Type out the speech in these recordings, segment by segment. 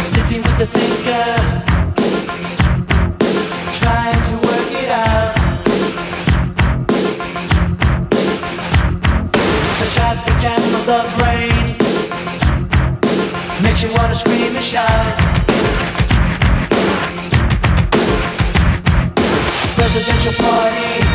Sitting with the thinker, trying to work it out. It's a the brain, makes you wanna scream and shout. Presidential party.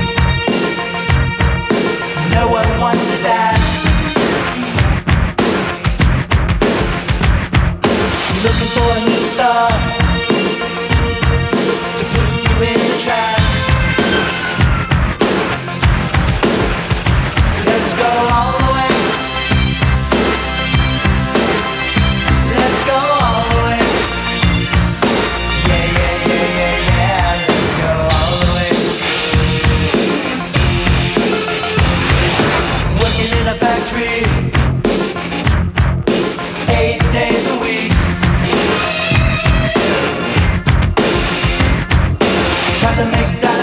Try to make that